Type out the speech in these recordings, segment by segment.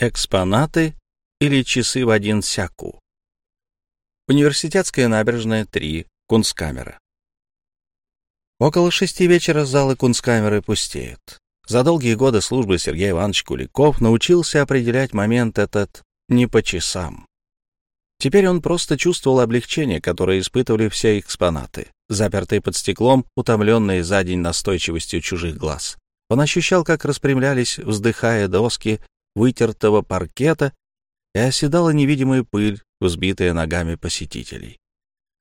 Экспонаты или часы в один сяку. Университетская набережная, 3, Кунсткамера. Около шести вечера залы Кунсткамеры пустеют. За долгие годы службы Сергей Иванович Куликов научился определять момент этот не по часам. Теперь он просто чувствовал облегчение, которое испытывали все экспонаты, запертые под стеклом, утомленные за день настойчивостью чужих глаз. Он ощущал, как распрямлялись, вздыхая доски вытертого паркета, и оседала невидимая пыль, взбитая ногами посетителей.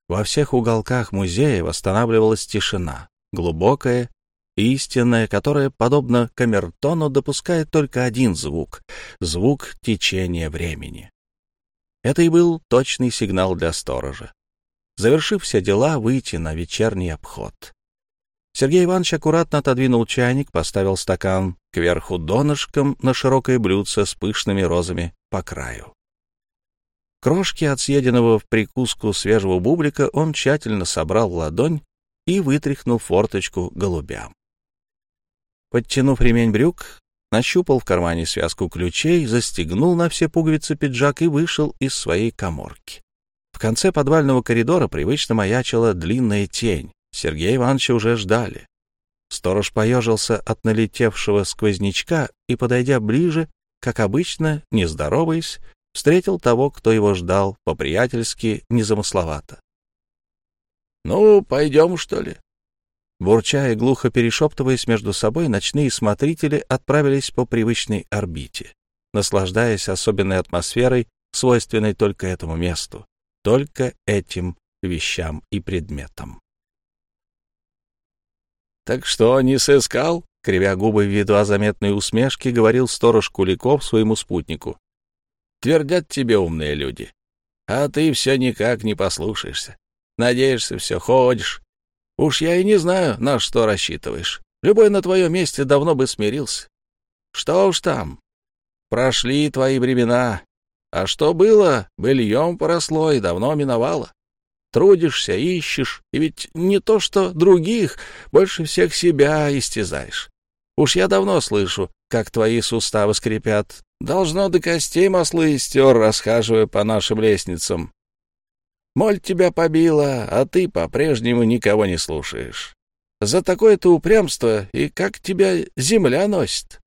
Во всех уголках музея восстанавливалась тишина, глубокая, истинная, которая, подобно камертону, допускает только один звук — звук течения времени. Это и был точный сигнал для сторожа. Завершив все дела, выйти на вечерний обход. Сергей Иванович аккуратно отодвинул чайник, поставил стакан кверху донышком на широкое блюдце с пышными розами по краю. Крошки от съеденного в прикуску свежего бублика он тщательно собрал в ладонь и вытряхнул форточку голубям. Подтянув ремень брюк, нащупал в кармане связку ключей, застегнул на все пуговицы пиджак и вышел из своей коморки. В конце подвального коридора привычно маячила длинная тень. Сергея Ивановича уже ждали. Сторож поежился от налетевшего сквознячка и, подойдя ближе, как обычно, не здороваясь, встретил того, кто его ждал, по-приятельски, незамысловато. — Ну, пойдем, что ли? Бурча и глухо перешептываясь между собой, ночные смотрители отправились по привычной орбите, наслаждаясь особенной атмосферой, свойственной только этому месту, только этим вещам и предметам. «Так что, не сыскал?» — кривя губы в едва заметной усмешки, говорил сторож Куликов своему спутнику. «Твердят тебе умные люди, а ты все никак не послушаешься. Надеешься, все ходишь. Уж я и не знаю, на что рассчитываешь. Любой на твоем месте давно бы смирился. Что уж там, прошли твои времена, а что было, быльем поросло и давно миновало трудишься, ищешь, и ведь не то что других, больше всех себя истязаешь. Уж я давно слышу, как твои суставы скрипят. Должно до костей маслы стер, расхаживая по нашим лестницам. Моль тебя побила, а ты по-прежнему никого не слушаешь. За такое-то упрямство и как тебя земля носит.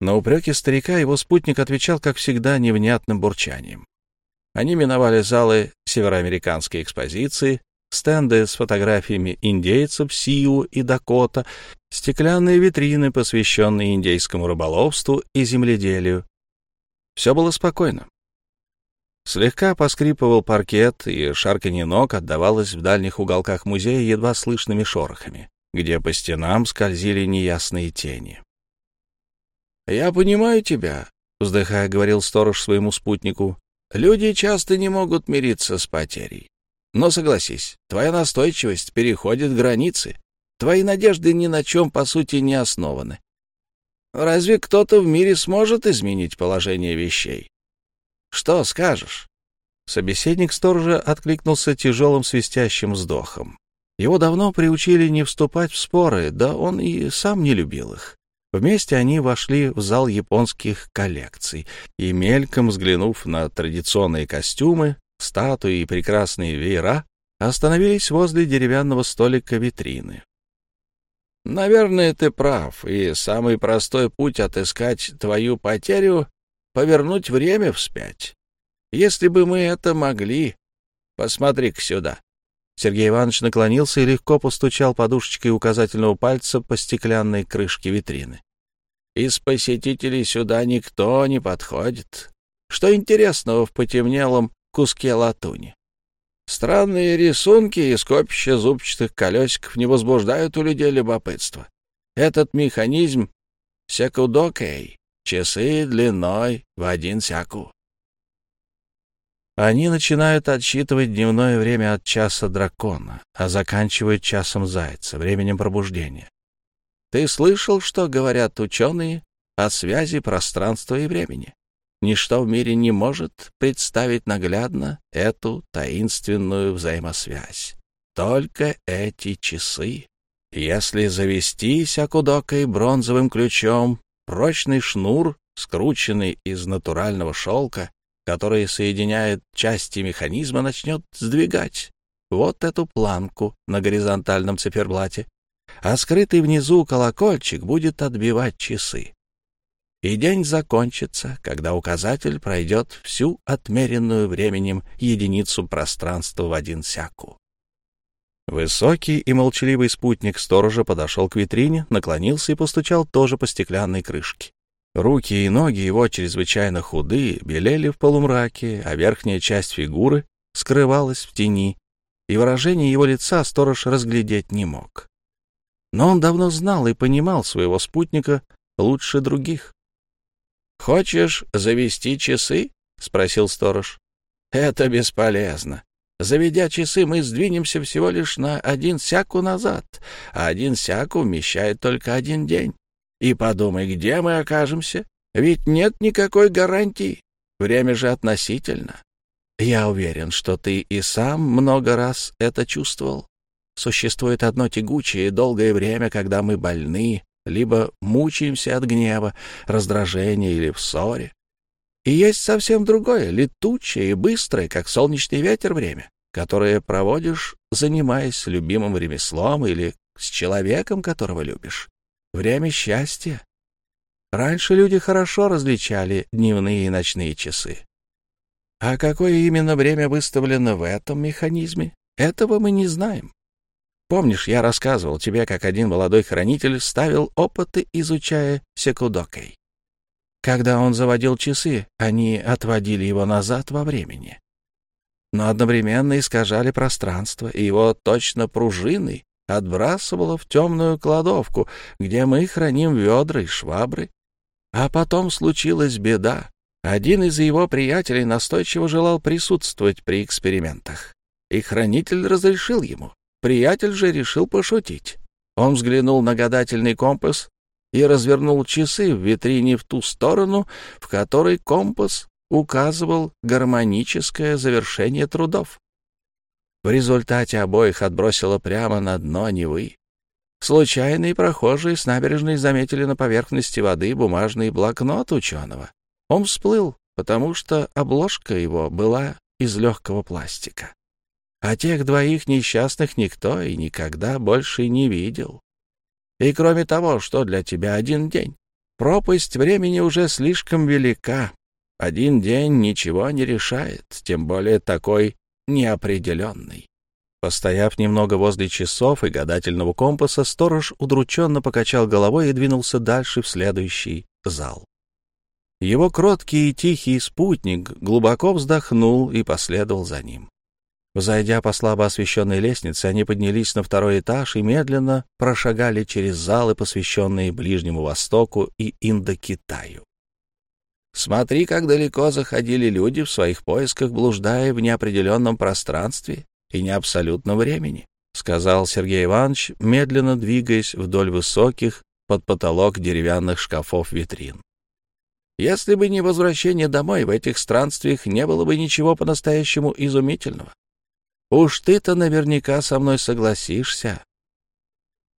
На упреки старика его спутник отвечал, как всегда, невнятным бурчанием. Они миновали залы североамериканской экспозиции, стенды с фотографиями индейцев Сиу и Дакота, стеклянные витрины, посвященные индейскому рыболовству и земледелию. Все было спокойно. Слегка поскрипывал паркет, и шарканье ног отдавалось в дальних уголках музея едва слышными шорохами, где по стенам скользили неясные тени. «Я понимаю тебя», — вздыхая, говорил сторож своему спутнику. Люди часто не могут мириться с потерей. Но согласись, твоя настойчивость переходит границы. Твои надежды ни на чем, по сути, не основаны. Разве кто-то в мире сможет изменить положение вещей? Что скажешь? Собеседник сторожа откликнулся тяжелым свистящим вздохом. Его давно приучили не вступать в споры, да он и сам не любил их. Вместе они вошли в зал японских коллекций, и, мельком взглянув на традиционные костюмы, статуи и прекрасные веера, остановились возле деревянного столика витрины. «Наверное, ты прав, и самый простой путь отыскать твою потерю — повернуть время вспять. Если бы мы это могли... Посмотри-ка сюда». Сергей Иванович наклонился и легко постучал подушечкой указательного пальца по стеклянной крышке витрины. «Из посетителей сюда никто не подходит. Что интересного в потемнелом куске латуни? Странные рисунки и скопища зубчатых колесиков не возбуждают у людей любопытства. Этот механизм — секудокей, часы длиной в один сяку. Они начинают отсчитывать дневное время от часа дракона, а заканчивают часом зайца, временем пробуждения. Ты слышал, что говорят ученые о связи пространства и времени? Ничто в мире не может представить наглядно эту таинственную взаимосвязь. Только эти часы. Если завестись Акудокой бронзовым ключом, прочный шнур, скрученный из натурального шелка, который соединяет части механизма, начнет сдвигать вот эту планку на горизонтальном циферблате, а скрытый внизу колокольчик будет отбивать часы. И день закончится, когда указатель пройдет всю отмеренную временем единицу пространства в один сяку. Высокий и молчаливый спутник сторожа подошел к витрине, наклонился и постучал тоже по стеклянной крышке. Руки и ноги его чрезвычайно худые, белели в полумраке, а верхняя часть фигуры скрывалась в тени, и выражение его лица сторож разглядеть не мог. Но он давно знал и понимал своего спутника лучше других. — Хочешь завести часы? — спросил сторож. — Это бесполезно. Заведя часы, мы сдвинемся всего лишь на один сяку назад, а один сяку вмещает только один день. И подумай, где мы окажемся? Ведь нет никакой гарантии. Время же относительно. Я уверен, что ты и сам много раз это чувствовал. Существует одно тягучее и долгое время, когда мы больны, либо мучаемся от гнева, раздражения или в ссоре. И есть совсем другое, летучее и быстрое, как солнечный ветер время, которое проводишь, занимаясь любимым ремеслом или с человеком, которого любишь. Время счастья. Раньше люди хорошо различали дневные и ночные часы. А какое именно время выставлено в этом механизме, этого мы не знаем. Помнишь, я рассказывал тебе, как один молодой хранитель ставил опыты, изучая секудокой. Когда он заводил часы, они отводили его назад во времени. Но одновременно искажали пространство, и его точно пружиной отбрасывало в темную кладовку, где мы храним ведра и швабры. А потом случилась беда. Один из его приятелей настойчиво желал присутствовать при экспериментах, и хранитель разрешил ему. Приятель же решил пошутить. Он взглянул на гадательный компас и развернул часы в витрине в ту сторону, в которой компас указывал гармоническое завершение трудов. В результате обоих отбросило прямо на дно Невы. Случайные прохожие с набережной заметили на поверхности воды бумажный блокнот ученого. Он всплыл, потому что обложка его была из легкого пластика. А тех двоих несчастных никто и никогда больше не видел. И кроме того, что для тебя один день? Пропасть времени уже слишком велика. Один день ничего не решает, тем более такой неопределенный. Постояв немного возле часов и гадательного компаса, сторож удрученно покачал головой и двинулся дальше в следующий зал. Его кроткий и тихий спутник глубоко вздохнул и последовал за ним. Взойдя по слабо освещенной лестнице, они поднялись на второй этаж и медленно прошагали через залы, посвященные Ближнему Востоку и Индокитаю. Смотри, как далеко заходили люди в своих поисках, блуждая в неопределенном пространстве и неабсолютном времени, — сказал Сергей Иванович, медленно двигаясь вдоль высоких под потолок деревянных шкафов витрин. Если бы не возвращение домой, в этих странствиях не было бы ничего по-настоящему изумительного. Уж ты-то наверняка со мной согласишься.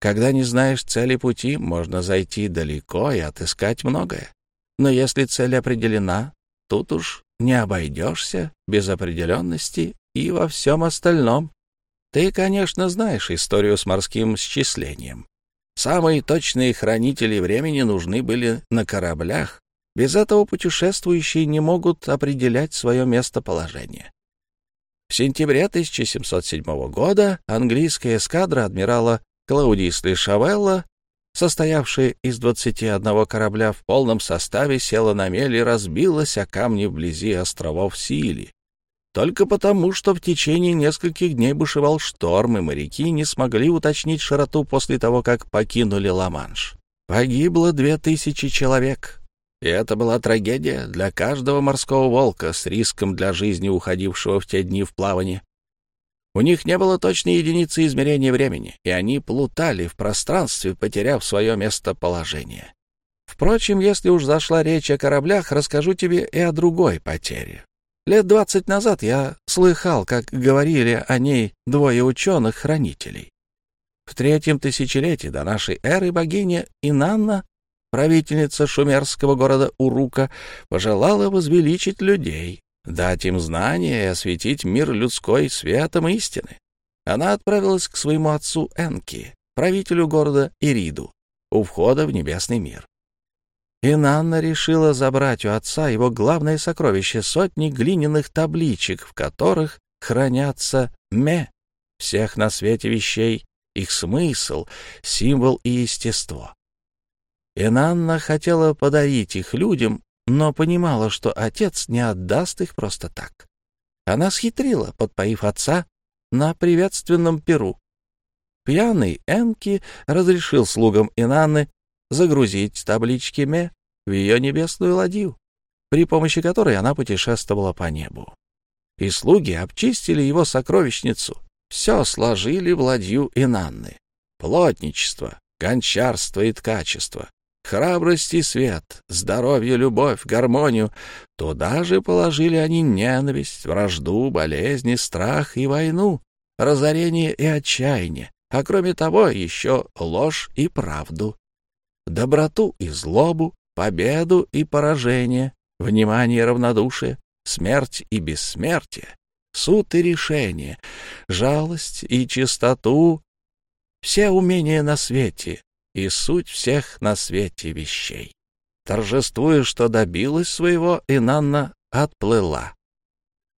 Когда не знаешь цели пути, можно зайти далеко и отыскать многое. Но если цель определена, тут уж не обойдешься без определенности и во всем остальном. Ты, конечно, знаешь историю с морским счислением. Самые точные хранители времени нужны были на кораблях. Без этого путешествующие не могут определять свое местоположение. В сентябре 1707 года английская эскадра адмирала Клаудисли Шавелла состоявшая из двадцати одного корабля в полном составе, села на мель и разбилась о камни вблизи островов Сили. Только потому, что в течение нескольких дней бушевал шторм, и моряки не смогли уточнить широту после того, как покинули Ла-Манш. Погибло две тысячи человек. И это была трагедия для каждого морского волка с риском для жизни уходившего в те дни в плавание. У них не было точной единицы измерения времени, и они плутали в пространстве, потеряв свое местоположение. Впрочем, если уж зашла речь о кораблях, расскажу тебе и о другой потере. Лет двадцать назад я слыхал, как говорили о ней двое ученых-хранителей. В третьем тысячелетии до нашей эры богиня Инанна правительница шумерского города Урука, пожелала возвеличить людей, дать им знания и осветить мир людской светом истины. Она отправилась к своему отцу Энки, правителю города Ириду, у входа в небесный мир. И Нанна решила забрать у отца его главное сокровище — сотни глиняных табличек, в которых хранятся ме, всех на свете вещей, их смысл, символ и естество. Инанна хотела подарить их людям, но понимала, что отец не отдаст их просто так. Она схитрила, подпоив отца на приветственном перу. Пьяный Энки разрешил слугам Инанны загрузить таблички Ме в ее небесную ладью, при помощи которой она путешествовала по небу. И слуги обчистили его сокровищницу, все сложили в ладью Инанны. Плотничество, гончарство и ткачество, храбрость и свет, здоровье, любовь, гармонию. Туда же положили они ненависть, вражду, болезни, страх и войну, разорение и отчаяние, а кроме того еще ложь и правду, доброту и злобу, победу и поражение, внимание и равнодушие, смерть и бессмертие, суд и решение, жалость и чистоту, все умения на свете и суть всех на свете вещей. Торжествуя, что добилась своего, Инанна отплыла.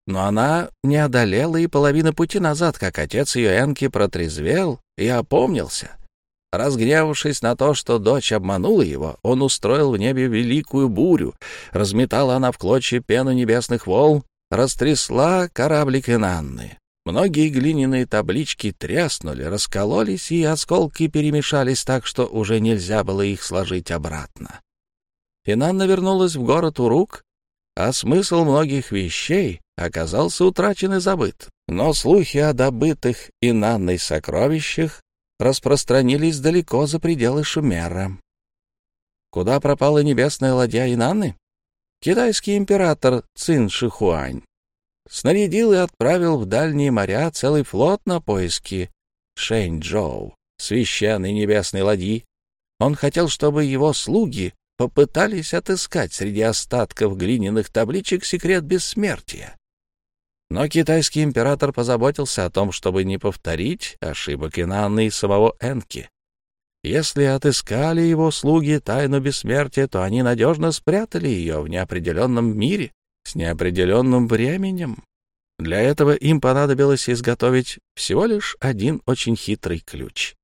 Но она не одолела и половины пути назад, как отец ее Энки протрезвел и опомнился. Разгневавшись на то, что дочь обманула его, он устроил в небе великую бурю, разметала она в клочья пену небесных волн, растрясла кораблик Инанны. Многие глиняные таблички тряснули, раскололись, и осколки перемешались так, что уже нельзя было их сложить обратно. Инанна вернулась в город Урук, а смысл многих вещей оказался утрачен и забыт. Но слухи о добытых Инанной сокровищах распространились далеко за пределы Шумера. Куда пропала небесная ладья Инанны? Китайский император Цин Шихуань снарядил и отправил в дальние моря целый флот на поиски Шэньчжоу, священной небесной ладьи. Он хотел, чтобы его слуги попытались отыскать среди остатков глиняных табличек секрет бессмертия. Но китайский император позаботился о том, чтобы не повторить ошибок Инанны и самого Энки. Если отыскали его слуги тайну бессмертия, то они надежно спрятали ее в неопределенном мире с неопределенным временем. Для этого им понадобилось изготовить всего лишь один очень хитрый ключ.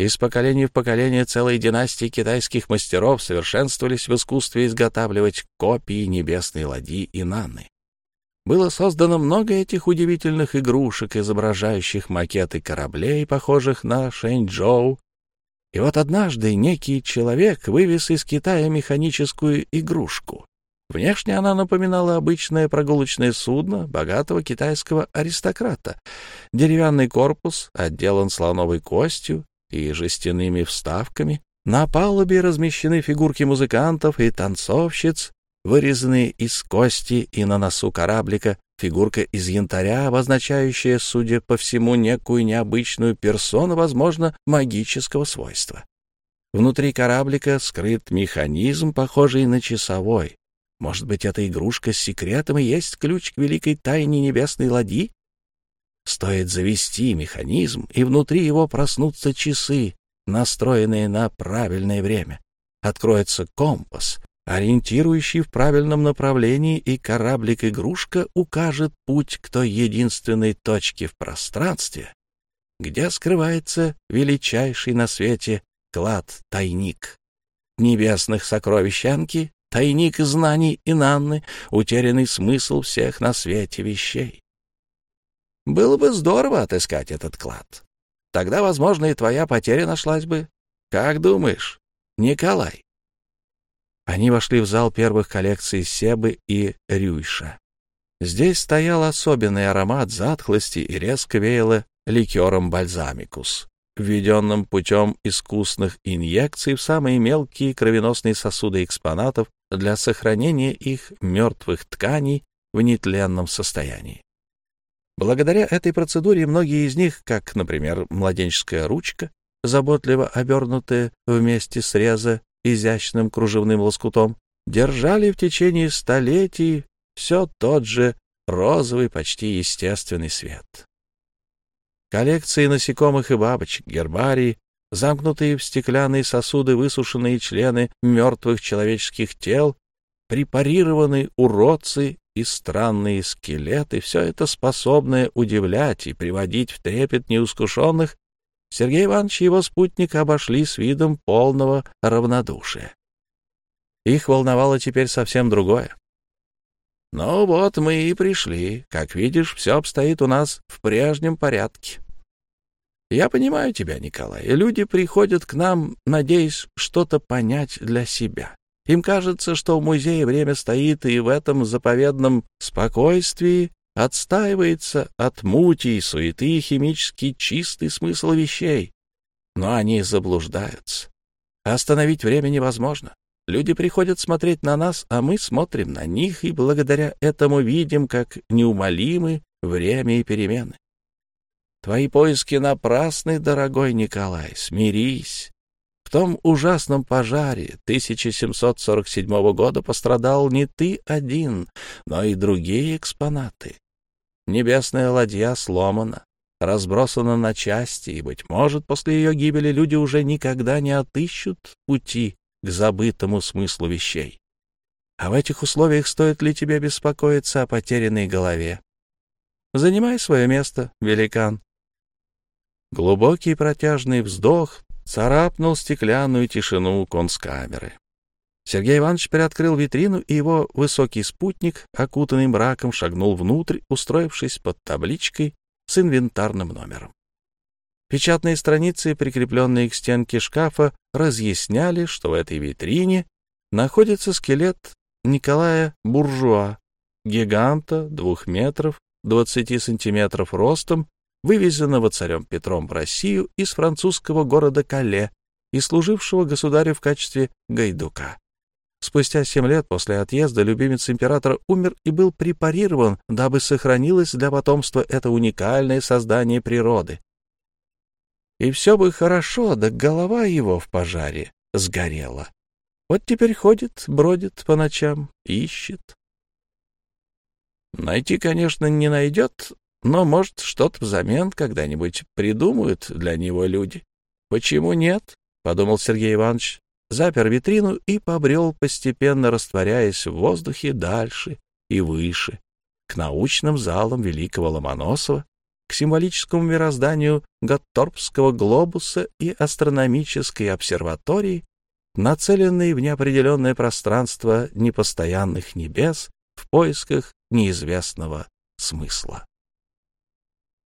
Из поколения в поколение целые династии китайских мастеров совершенствовались в искусстве изготавливать копии небесной ладьи и наны. Было создано много этих удивительных игрушек, изображающих макеты кораблей, похожих на Шэньчжоу. И вот однажды некий человек вывез из Китая механическую игрушку. Внешне она напоминала обычное прогулочное судно богатого китайского аристократа. Деревянный корпус отделан слоновой костью и жестяными вставками. На палубе размещены фигурки музыкантов и танцовщиц, вырезанные из кости, и на носу кораблика фигурка из янтаря, обозначающая, судя по всему, некую необычную персону, возможно, магического свойства. Внутри кораблика скрыт механизм, похожий на часовой. Может быть, эта игрушка с секретом и есть ключ к великой тайне небесной ладьи? Стоит завести механизм, и внутри его проснутся часы, настроенные на правильное время. Откроется компас, ориентирующий в правильном направлении, и кораблик-игрушка укажет путь к той единственной точке в пространстве, где скрывается величайший на свете клад-тайник. Небесных сокровищ Анки, тайник знаний Инанны, утерянный смысл всех на свете вещей. Было бы здорово отыскать этот клад. Тогда, возможно, и твоя потеря нашлась бы. Как думаешь, Николай? Они вошли в зал первых коллекций Себы и Рюйша. Здесь стоял особенный аромат затхлости и резко веяло ликером бальзамикус, введенным путем искусных инъекций в самые мелкие кровеносные сосуды экспонатов для сохранения их мертвых тканей в нетленном состоянии. Благодаря этой процедуре многие из них, как, например, младенческая ручка, заботливо обернутая вместе среза изящным кружевным лоскутом, держали в течение столетий все тот же розовый, почти естественный свет. Коллекции насекомых и бабочек, гербарии, замкнутые в стеклянные сосуды высушенные члены мертвых человеческих тел, препарированные уродцы и странные скелеты, все это способное удивлять и приводить в трепет неускушенных, Сергей Иванович и его спутник обошли с видом полного равнодушия. Их волновало теперь совсем другое. «Ну вот мы и пришли. Как видишь, все обстоит у нас в прежнем порядке. Я понимаю тебя, Николай. Люди приходят к нам, надеясь что-то понять для себя. Им кажется, что в музее время стоит, и в этом заповедном спокойствии отстаивается от мути и суеты химически чистый смысл вещей. Но они заблуждаются. Остановить время невозможно. Люди приходят смотреть на нас, а мы смотрим на них, и благодаря этому видим, как неумолимы время и перемены. Твои поиски напрасны, дорогой Николай, смирись. В том ужасном пожаре 1747 года пострадал не ты один, но и другие экспонаты. Небесная ладья сломана, разбросана на части, и, быть может, после ее гибели люди уже никогда не отыщут пути к забытому смыслу вещей. А в этих условиях стоит ли тебе беспокоиться о потерянной голове? Занимай свое место, великан. Глубокий протяжный вздох царапнул стеклянную тишину конскамеры. Сергей Иванович приоткрыл витрину, и его высокий спутник, окутанный мраком, шагнул внутрь, устроившись под табличкой с инвентарным номером. Печатные страницы, прикрепленные к стенке шкафа, разъясняли, что в этой витрине находится скелет Николая Буржуа, гиганта двух метров, 20 сантиметров ростом, вывезенного царем Петром в Россию из французского города Кале и служившего государю в качестве гайдука. Спустя семь лет после отъезда любимец императора умер и был препарирован, дабы сохранилось для потомства это уникальное создание природы. И все бы хорошо, да голова его в пожаре сгорела. Вот теперь ходит, бродит по ночам, ищет. Найти, конечно, не найдет, но, может, что-то взамен когда-нибудь придумают для него люди. Почему нет? — подумал Сергей Иванович, запер витрину и побрел, постепенно растворяясь в воздухе дальше и выше, к научным залам великого Ломоносова, к символическому мирозданию Готторпского глобуса и астрономической обсерватории, нацеленной в неопределенное пространство непостоянных небес в поисках неизвестного смысла.